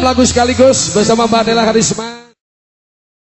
lagu sekaligus bersama Mbak Dela Karisma.